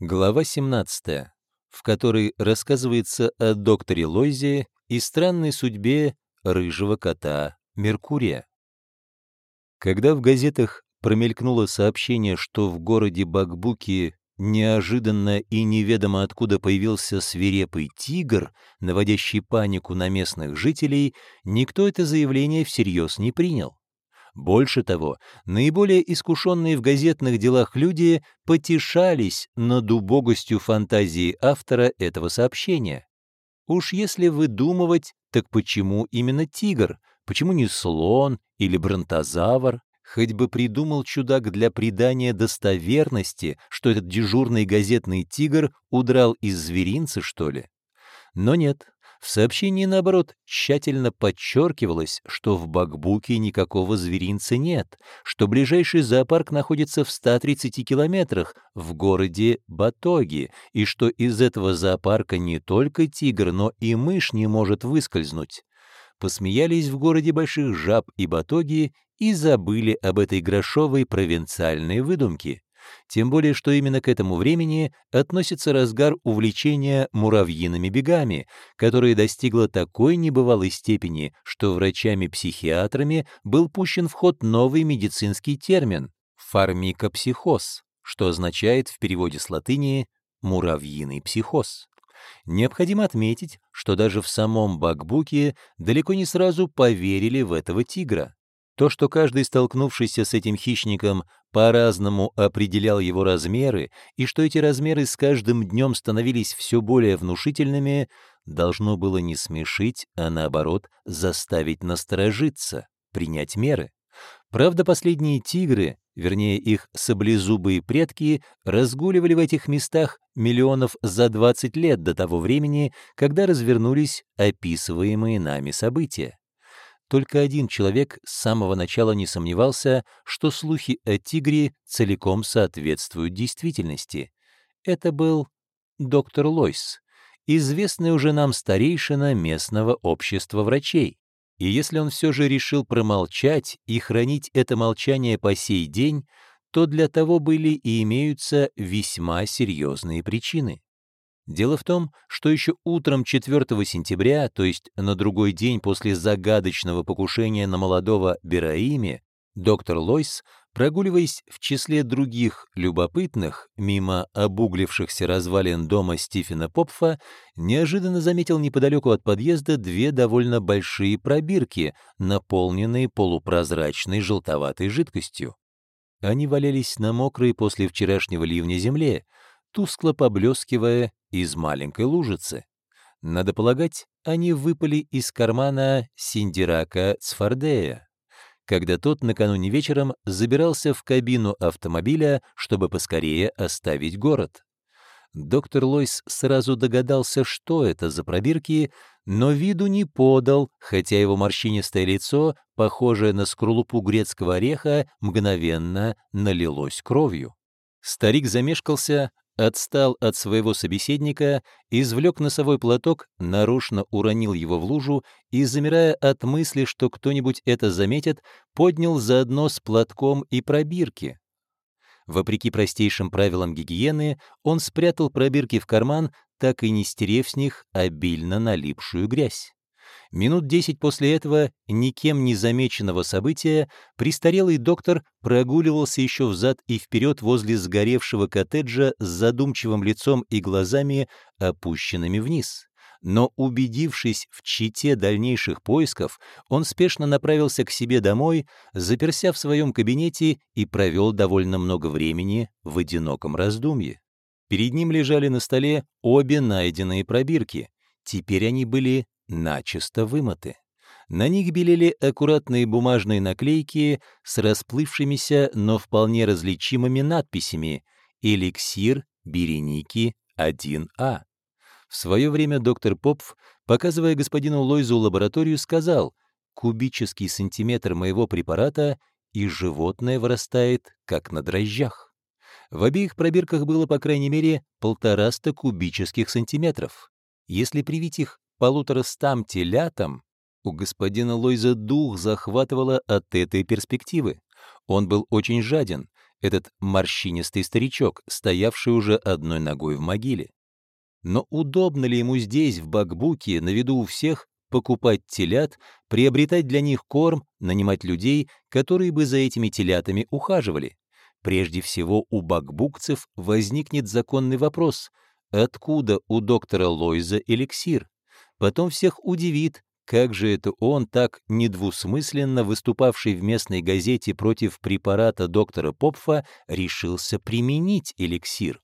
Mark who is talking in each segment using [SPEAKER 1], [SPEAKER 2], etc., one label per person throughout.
[SPEAKER 1] Глава 17, в которой рассказывается о докторе Лойзе и странной судьбе рыжего кота Меркурия. Когда в газетах промелькнуло сообщение, что в городе Бакбуки неожиданно и неведомо откуда появился свирепый тигр, наводящий панику на местных жителей, никто это заявление всерьез не принял. Больше того, наиболее искушенные в газетных делах люди потешались над убогостью фантазии автора этого сообщения. Уж если выдумывать, так почему именно тигр? Почему не слон или бронтозавр? Хоть бы придумал чудак для придания достоверности, что этот дежурный газетный тигр удрал из зверинца, что ли. Но нет, в сообщении, наоборот, тщательно подчеркивалось, что в Бакбуке никакого зверинца нет, что ближайший зоопарк находится в 130 километрах в городе Батоги, и что из этого зоопарка не только тигр, но и мышь не может выскользнуть. Посмеялись в городе больших жаб и батоги и забыли об этой грошовой провинциальной выдумке. Тем более, что именно к этому времени относится разгар увлечения муравьиными бегами, которое достигло такой небывалой степени, что врачами-психиатрами был пущен в ход новый медицинский термин — фармикопсихоз, что означает в переводе с латыни «муравьиный психоз». Необходимо отметить, что даже в самом Бакбуке далеко не сразу поверили в этого тигра. То, что каждый, столкнувшийся с этим хищником, по-разному определял его размеры, и что эти размеры с каждым днем становились все более внушительными, должно было не смешить, а наоборот заставить насторожиться, принять меры. Правда, последние тигры, вернее их саблезубые предки, разгуливали в этих местах миллионов за 20 лет до того времени, когда развернулись описываемые нами события. Только один человек с самого начала не сомневался, что слухи о тигре целиком соответствуют действительности. Это был доктор Лойс, известный уже нам старейшина местного общества врачей. И если он все же решил промолчать и хранить это молчание по сей день, то для того были и имеются весьма серьезные причины. Дело в том, что еще утром 4 сентября, то есть на другой день после загадочного покушения на молодого Бераиме, доктор Лойс, прогуливаясь в числе других любопытных мимо обуглившихся развалин дома Стивена Попфа, неожиданно заметил неподалеку от подъезда две довольно большие пробирки, наполненные полупрозрачной желтоватой жидкостью. Они валялись на мокрой после вчерашнего ливня земле, тускло поблескивая из маленькой лужицы. Надо полагать, они выпали из кармана Синдирака Цфардея, когда тот накануне вечером забирался в кабину автомобиля, чтобы поскорее оставить город. Доктор Лойс сразу догадался, что это за пробирки, но виду не подал, хотя его морщинистое лицо, похожее на скорлупу грецкого ореха, мгновенно налилось кровью. Старик замешкался, отстал от своего собеседника, извлек носовой платок, нарочно уронил его в лужу и, замирая от мысли, что кто-нибудь это заметит, поднял заодно с платком и пробирки. Вопреки простейшим правилам гигиены, он спрятал пробирки в карман, так и не стерев с них обильно налипшую грязь. Минут десять после этого, никем не замеченного события, престарелый доктор прогуливался еще взад и вперед возле сгоревшего коттеджа с задумчивым лицом и глазами, опущенными вниз. Но, убедившись в чите дальнейших поисков, он спешно направился к себе домой, заперся в своем кабинете и провел довольно много времени в одиноком раздумье. Перед ним лежали на столе обе найденные пробирки. Теперь они были начисто вымыты. На них белели аккуратные бумажные наклейки с расплывшимися, но вполне различимыми надписями «Эликсир Береники 1А». В свое время доктор Попф, показывая господину Лойзу лабораторию, сказал «Кубический сантиметр моего препарата, и животное вырастает, как на дрожжах». В обеих пробирках было, по крайней мере, полтораста кубических сантиметров. Если привить их полуторастам телятам, у господина Лойза дух захватывало от этой перспективы. Он был очень жаден. этот морщинистый старичок, стоявший уже одной ногой в могиле. Но удобно ли ему здесь, в Бакбуке, на виду у всех, покупать телят, приобретать для них корм, нанимать людей, которые бы за этими телятами ухаживали? Прежде всего, у бакбукцев возникнет законный вопрос, откуда у доктора Лойза эликсир? Потом всех удивит, как же это он, так недвусмысленно выступавший в местной газете против препарата доктора Попфа, решился применить эликсир?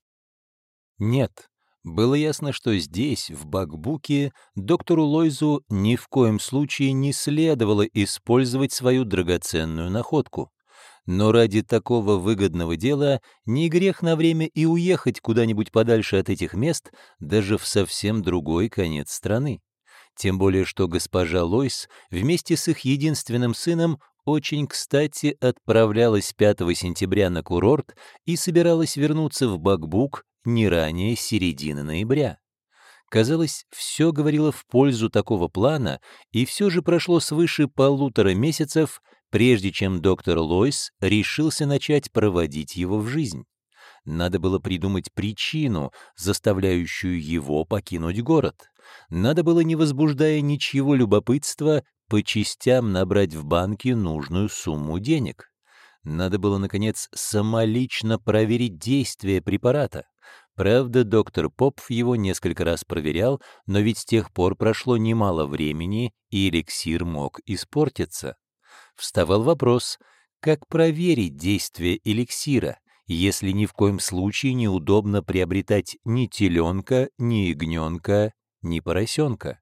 [SPEAKER 1] Нет, было ясно, что здесь, в Бакбуке, доктору Лойзу ни в коем случае не следовало использовать свою драгоценную находку. Но ради такого выгодного дела не грех на время и уехать куда-нибудь подальше от этих мест, даже в совсем другой конец страны. Тем более, что госпожа Лойс вместе с их единственным сыном очень кстати отправлялась 5 сентября на курорт и собиралась вернуться в Бакбук не ранее середины ноября. Казалось, все говорило в пользу такого плана, и все же прошло свыше полутора месяцев, прежде чем доктор Лойс решился начать проводить его в жизнь. Надо было придумать причину, заставляющую его покинуть город. Надо было, не возбуждая ничьего любопытства, по частям набрать в банке нужную сумму денег. Надо было, наконец, самолично проверить действие препарата. Правда, доктор Попф его несколько раз проверял, но ведь с тех пор прошло немало времени, и эликсир мог испортиться. Вставал вопрос, как проверить действие эликсира, если ни в коем случае неудобно приобретать ни теленка, ни ягненка, ни поросенка.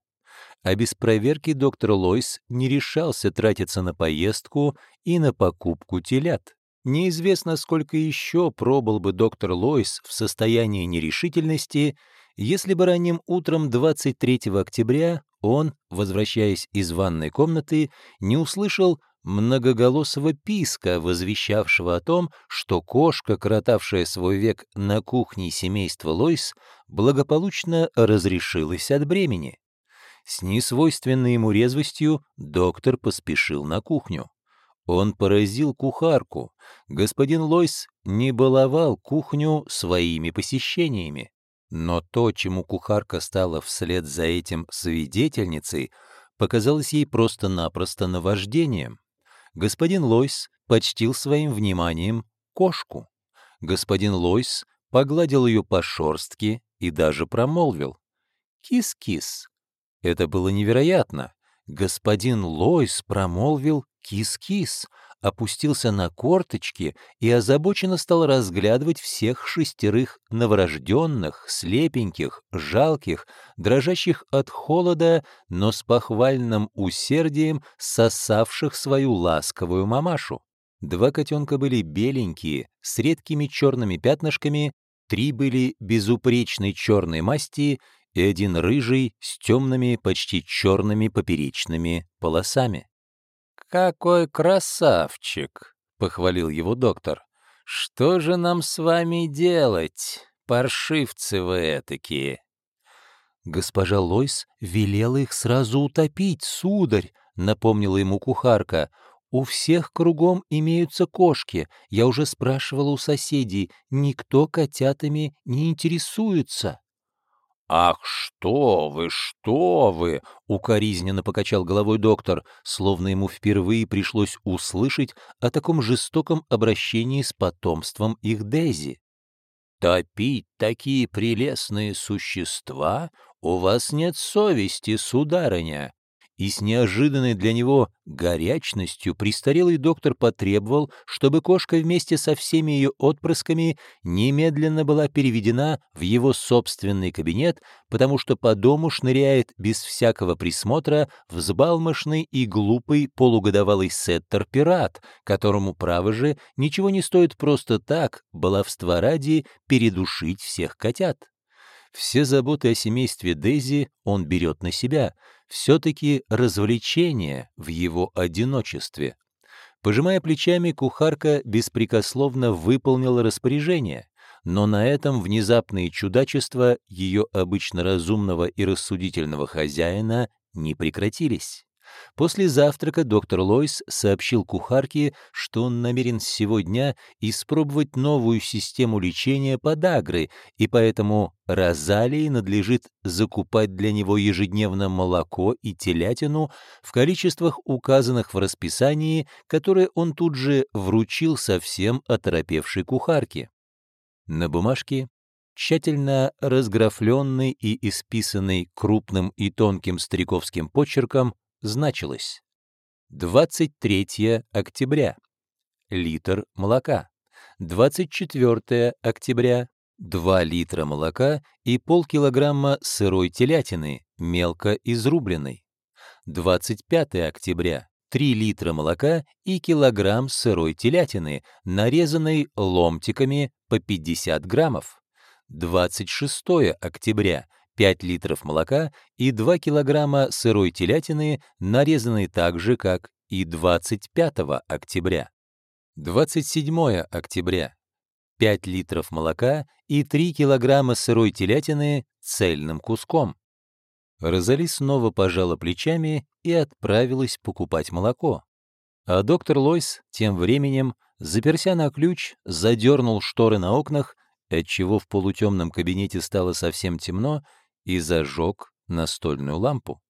[SPEAKER 1] А без проверки доктор Лойс не решался тратиться на поездку и на покупку телят. Неизвестно, сколько еще пробыл бы доктор Лойс в состоянии нерешительности, если бы ранним утром 23 октября он, возвращаясь из ванной комнаты, не услышал многоголосого писка, возвещавшего о том, что кошка, коротавшая свой век на кухне семейства Лойс, благополучно разрешилась от бремени. С несвойственной ему резвостью доктор поспешил на кухню. Он поразил кухарку. Господин Лойс не баловал кухню своими посещениями. Но то, чему кухарка стала вслед за этим свидетельницей, показалось ей просто-напросто наваждением. Господин Лойс почтил своим вниманием кошку. Господин Лойс погладил ее по шорстке и даже промолвил. «Кис-кис». Это было невероятно. Господин Лойс промолвил «кис-кис», опустился на корточки и озабоченно стал разглядывать всех шестерых новорожденных, слепеньких, жалких, дрожащих от холода, но с похвальным усердием сосавших свою ласковую мамашу. Два котенка были беленькие, с редкими черными пятнышками, три были безупречной черной масти и один рыжий с темными, почти черными поперечными полосами. «Какой красавчик!» — похвалил его доктор. «Что же нам с вами делать, паршивцы вы этакие?» «Госпожа Лойс велела их сразу утопить, сударь», — напомнила ему кухарка. «У всех кругом имеются кошки. Я уже спрашивала у соседей. Никто котятами не интересуется». «Ах, что вы, что вы!» — укоризненно покачал головой доктор, словно ему впервые пришлось услышать о таком жестоком обращении с потомством их Дези. «Топить такие прелестные существа? У вас нет совести, сударыня!» И с неожиданной для него горячностью престарелый доктор потребовал, чтобы кошка вместе со всеми ее отпрысками немедленно была переведена в его собственный кабинет, потому что по дому шныряет без всякого присмотра взбалмошный и глупый полугодовалый сеттер-пират, которому, право же, ничего не стоит просто так, баловства ради, передушить всех котят. Все заботы о семействе Дейзи он берет на себя — все-таки развлечение в его одиночестве. Пожимая плечами, кухарка беспрекословно выполнила распоряжение, но на этом внезапные чудачества ее обычно разумного и рассудительного хозяина не прекратились. После завтрака доктор Лойс сообщил кухарке, что он намерен с сего дня испробовать новую систему лечения подагры, и поэтому Розалии надлежит закупать для него ежедневно молоко и телятину в количествах, указанных в расписании, которое он тут же вручил совсем оторопевшей кухарке. На бумажке тщательно разграфленный и исписанный крупным и тонким стариковским почерком, значилось. 23 октября — литр молока, 24 октября — 2 литра молока и полкилограмма сырой телятины, мелко изрубленной, 25 октября — 3 литра молока и килограмм сырой телятины, нарезанной ломтиками по 50 граммов, 26 октября — 5 литров молока и 2 килограмма сырой телятины, нарезанной так же, как и 25 октября. 27 октября. 5 литров молока и 3 килограмма сырой телятины цельным куском. Розали снова пожала плечами и отправилась покупать молоко. А доктор Лойс тем временем, заперся на ключ, задернул шторы на окнах, отчего в полутемном кабинете стало совсем темно, и зажег настольную лампу.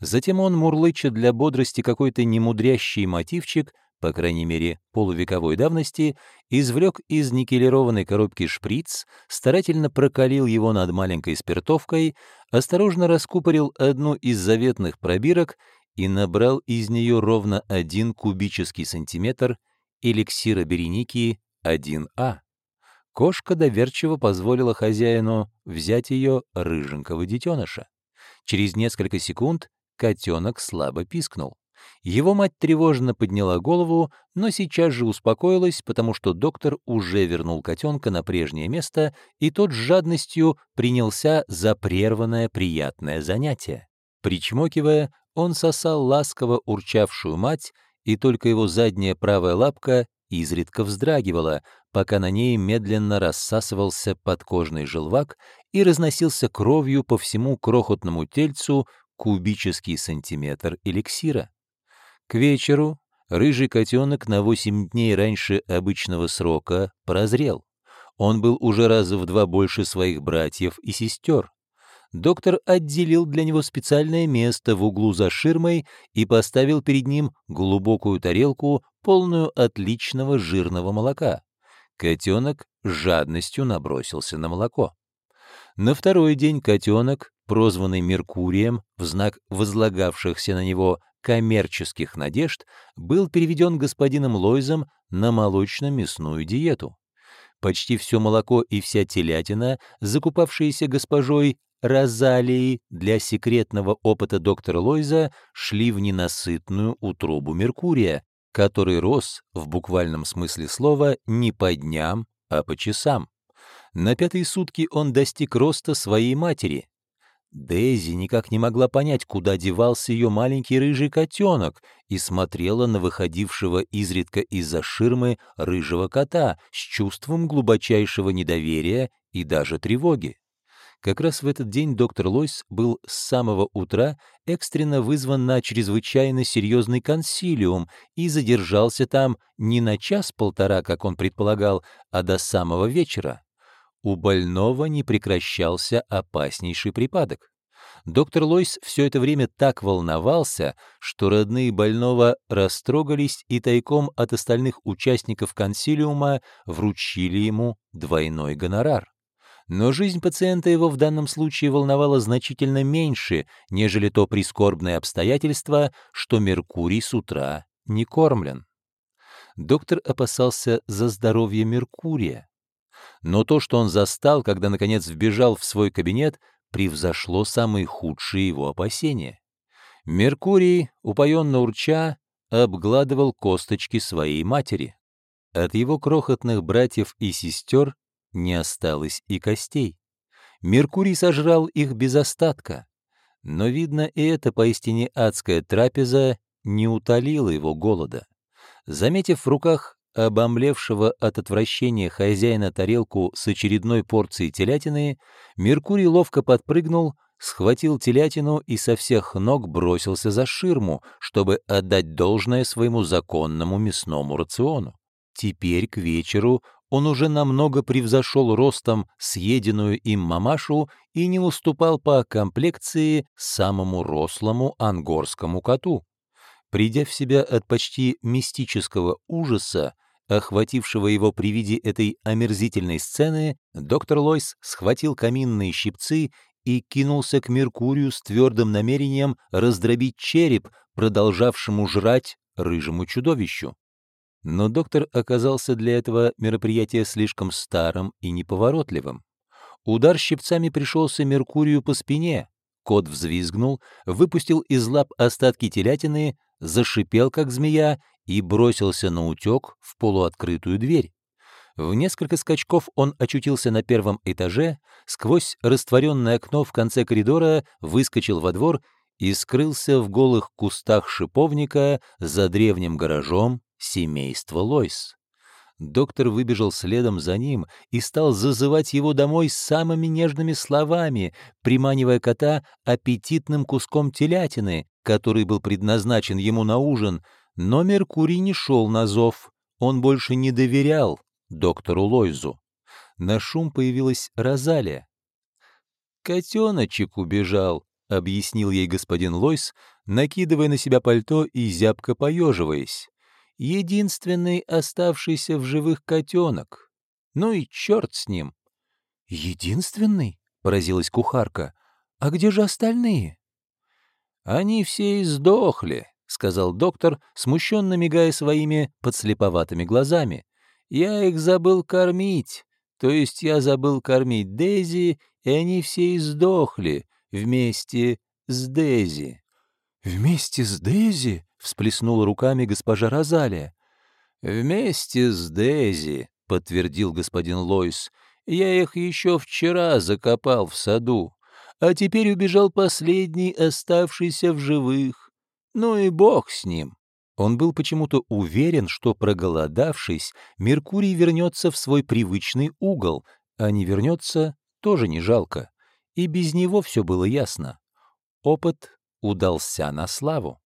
[SPEAKER 1] Затем он, мурлыча для бодрости какой-то немудрящий мотивчик, по крайней мере, полувековой давности, извлек из никелированной коробки шприц, старательно прокалил его над маленькой спиртовкой, осторожно раскупорил одну из заветных пробирок и набрал из нее ровно один кубический сантиметр эликсира береники 1А. Кошка доверчиво позволила хозяину взять ее рыженького детеныша. Через несколько секунд котенок слабо пискнул. Его мать тревожно подняла голову, но сейчас же успокоилась, потому что доктор уже вернул котенка на прежнее место, и тот с жадностью принялся за прерванное приятное занятие. Причмокивая, он сосал ласково урчавшую мать, и только его задняя правая лапка изредка вздрагивала, пока на ней медленно рассасывался подкожный желвак и разносился кровью по всему крохотному тельцу кубический сантиметр эликсира. К вечеру рыжий котенок на 8 дней раньше обычного срока прозрел. Он был уже раза в два больше своих братьев и сестер доктор отделил для него специальное место в углу за ширмой и поставил перед ним глубокую тарелку, полную отличного жирного молока. Котенок жадностью набросился на молоко. На второй день котенок, прозванный Меркурием в знак возлагавшихся на него коммерческих надежд, был переведен господином Лойзом на молочно-мясную диету. Почти все молоко и вся телятина, закупавшиеся госпожой Розалии для секретного опыта доктора Лойза шли в ненасытную утробу Меркурия, который рос, в буквальном смысле слова, не по дням, а по часам. На пятые сутки он достиг роста своей матери. Дейзи никак не могла понять, куда девался ее маленький рыжий котенок, и смотрела на выходившего изредка из-за ширмы рыжего кота с чувством глубочайшего недоверия и даже тревоги. Как раз в этот день доктор Лойс был с самого утра экстренно вызван на чрезвычайно серьезный консилиум и задержался там не на час-полтора, как он предполагал, а до самого вечера. У больного не прекращался опаснейший припадок. Доктор Лойс все это время так волновался, что родные больного растрогались и тайком от остальных участников консилиума вручили ему двойной гонорар но жизнь пациента его в данном случае волновала значительно меньше, нежели то прискорбное обстоятельство, что Меркурий с утра не кормлен. Доктор опасался за здоровье Меркурия. Но то, что он застал, когда, наконец, вбежал в свой кабинет, превзошло самые худшие его опасения. Меркурий, упоенно урча, обгладывал косточки своей матери. От его крохотных братьев и сестер не осталось и костей. Меркурий сожрал их без остатка. Но, видно, и эта поистине адская трапеза не утолила его голода. Заметив в руках обомлевшего от отвращения хозяина тарелку с очередной порцией телятины, Меркурий ловко подпрыгнул, схватил телятину и со всех ног бросился за ширму, чтобы отдать должное своему законному мясному рациону. Теперь к вечеру он уже намного превзошел ростом съеденную им мамашу и не уступал по комплекции самому рослому ангорскому коту. Придя в себя от почти мистического ужаса, охватившего его при виде этой омерзительной сцены, доктор Лойс схватил каминные щипцы и кинулся к Меркурию с твердым намерением раздробить череп, продолжавшему жрать рыжему чудовищу. Но доктор оказался для этого мероприятия слишком старым и неповоротливым. Удар щипцами пришелся Меркурию по спине. Кот взвизгнул, выпустил из лап остатки телятины, зашипел, как змея, и бросился на утек в полуоткрытую дверь. В несколько скачков он очутился на первом этаже, сквозь растворенное окно в конце коридора выскочил во двор и скрылся в голых кустах шиповника за древним гаражом семейство Лойс. Доктор выбежал следом за ним и стал зазывать его домой самыми нежными словами, приманивая кота аппетитным куском телятины, который был предназначен ему на ужин, но Меркурий не шел на зов, он больше не доверял доктору Лойзу. На шум появилась Розалия. «Котеночек убежал», — объяснил ей господин Лойс, накидывая на себя пальто и зябко поеживаясь единственный оставшийся в живых котенок. Ну и черт с ним. «Единственный?» — поразилась кухарка. «А где же остальные?» «Они все издохли», — сказал доктор, смущенно мигая своими подслеповатыми глазами. «Я их забыл кормить, то есть я забыл кормить Дейзи, и они все издохли вместе с Дейзи». «Вместе с Дейзи?» Всплеснула руками госпожа Розалия. «Вместе с Дейзи», — подтвердил господин Лойс, — «я их еще вчера закопал в саду, а теперь убежал последний, оставшийся в живых. Ну и бог с ним». Он был почему-то уверен, что, проголодавшись, Меркурий вернется в свой привычный угол, а не вернется тоже не жалко. И без него все было ясно. Опыт удался на славу.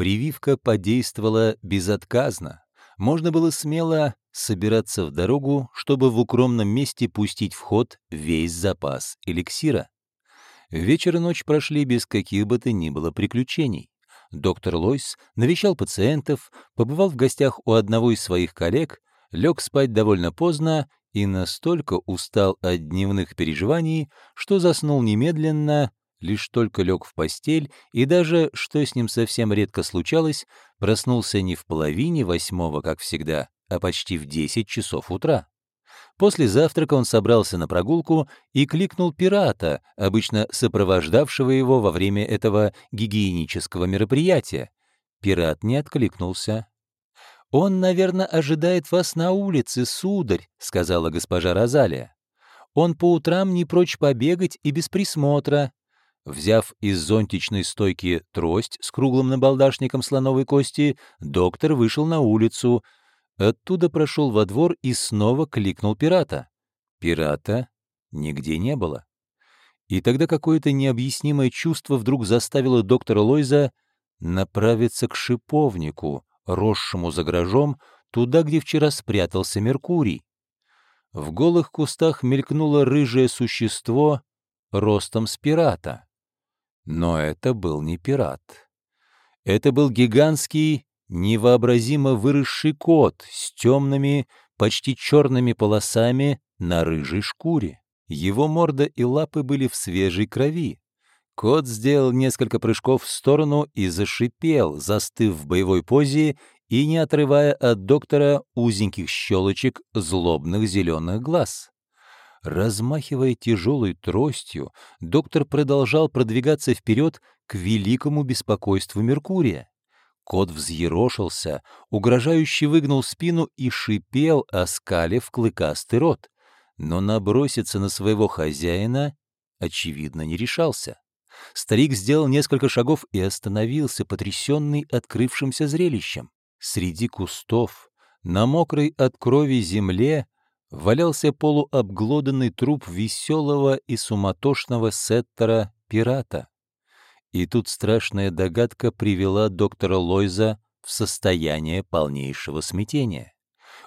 [SPEAKER 1] Прививка подействовала безотказно. Можно было смело собираться в дорогу, чтобы в укромном месте пустить в ход весь запас эликсира. Вечер и ночь прошли без каких бы то ни было приключений. Доктор Лойс навещал пациентов, побывал в гостях у одного из своих коллег, лег спать довольно поздно и настолько устал от дневных переживаний, что заснул немедленно лишь только лег в постель и даже, что с ним совсем редко случалось, проснулся не в половине восьмого, как всегда, а почти в десять часов утра. После завтрака он собрался на прогулку и кликнул пирата, обычно сопровождавшего его во время этого гигиенического мероприятия. Пират не откликнулся. «Он, наверное, ожидает вас на улице, сударь», — сказала госпожа Розалия. «Он по утрам не прочь побегать и без присмотра. Взяв из зонтичной стойки трость с круглым набалдашником слоновой кости, доктор вышел на улицу. Оттуда прошел во двор и снова кликнул пирата. Пирата нигде не было. И тогда какое-то необъяснимое чувство вдруг заставило доктора Лойза направиться к шиповнику, росшему за гаражом, туда, где вчера спрятался Меркурий. В голых кустах мелькнуло рыжее существо ростом с пирата. Но это был не пират. Это был гигантский, невообразимо выросший кот с темными, почти черными полосами на рыжей шкуре. Его морда и лапы были в свежей крови. Кот сделал несколько прыжков в сторону и зашипел, застыв в боевой позе и не отрывая от доктора узеньких щелочек злобных зеленых глаз. Размахивая тяжелой тростью, доктор продолжал продвигаться вперед к великому беспокойству Меркурия. Кот взъерошился, угрожающе выгнул спину и шипел, оскалив клыкастый рот. Но наброситься на своего хозяина, очевидно, не решался. Старик сделал несколько шагов и остановился, потрясенный открывшимся зрелищем. Среди кустов, на мокрой от крови земле, валялся полуобглоданный труп веселого и суматошного сеттера пирата. И тут страшная догадка привела доктора Лойза в состояние полнейшего смятения.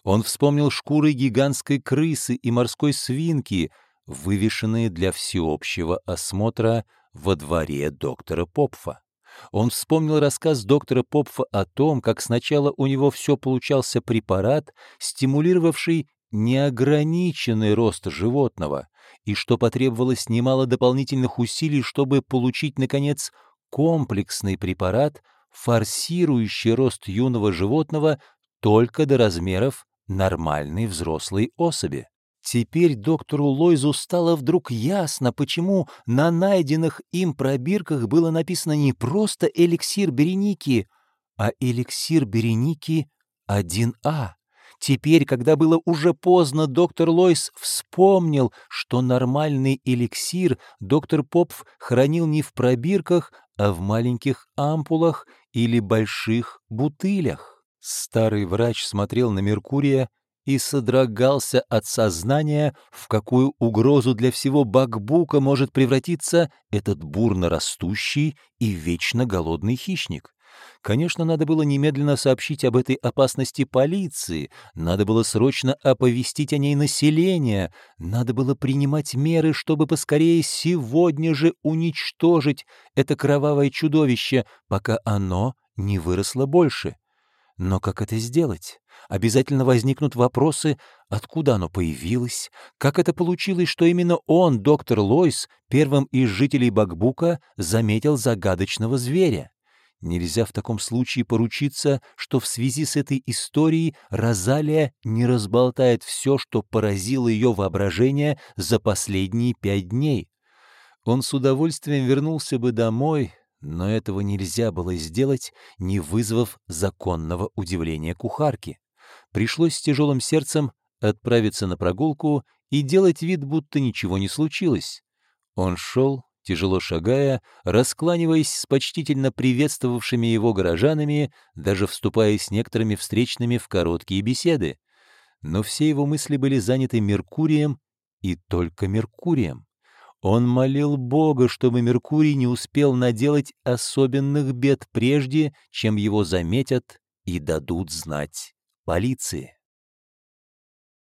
[SPEAKER 1] Он вспомнил шкуры гигантской крысы и морской свинки, вывешенные для всеобщего осмотра во дворе доктора Попфа. Он вспомнил рассказ доктора Попфа о том, как сначала у него все получался препарат, стимулировавший неограниченный рост животного, и что потребовалось немало дополнительных усилий, чтобы получить, наконец, комплексный препарат, форсирующий рост юного животного только до размеров нормальной взрослой особи. Теперь доктору Лойзу стало вдруг ясно, почему на найденных им пробирках было написано не просто эликсир Береники, а эликсир Береники 1А. Теперь, когда было уже поздно, доктор Лойс вспомнил, что нормальный эликсир доктор Попф хранил не в пробирках, а в маленьких ампулах или больших бутылях. Старый врач смотрел на Меркурия и содрогался от сознания, в какую угрозу для всего Бакбука может превратиться этот бурно растущий и вечно голодный хищник. Конечно, надо было немедленно сообщить об этой опасности полиции, надо было срочно оповестить о ней население, надо было принимать меры, чтобы поскорее сегодня же уничтожить это кровавое чудовище, пока оно не выросло больше. Но как это сделать? Обязательно возникнут вопросы, откуда оно появилось, как это получилось, что именно он, доктор Лойс, первым из жителей Бакбука, заметил загадочного зверя. Нельзя в таком случае поручиться, что в связи с этой историей Розалия не разболтает все, что поразило ее воображение за последние пять дней. Он с удовольствием вернулся бы домой, но этого нельзя было сделать, не вызвав законного удивления кухарки. Пришлось с тяжелым сердцем отправиться на прогулку и делать вид, будто ничего не случилось. Он шел, тяжело шагая, раскланиваясь с почтительно приветствовавшими его горожанами, даже вступая с некоторыми встречными в короткие беседы. Но все его мысли были заняты Меркурием и только Меркурием. Он молил Бога, чтобы Меркурий не успел наделать особенных бед прежде, чем его заметят и дадут знать полиции.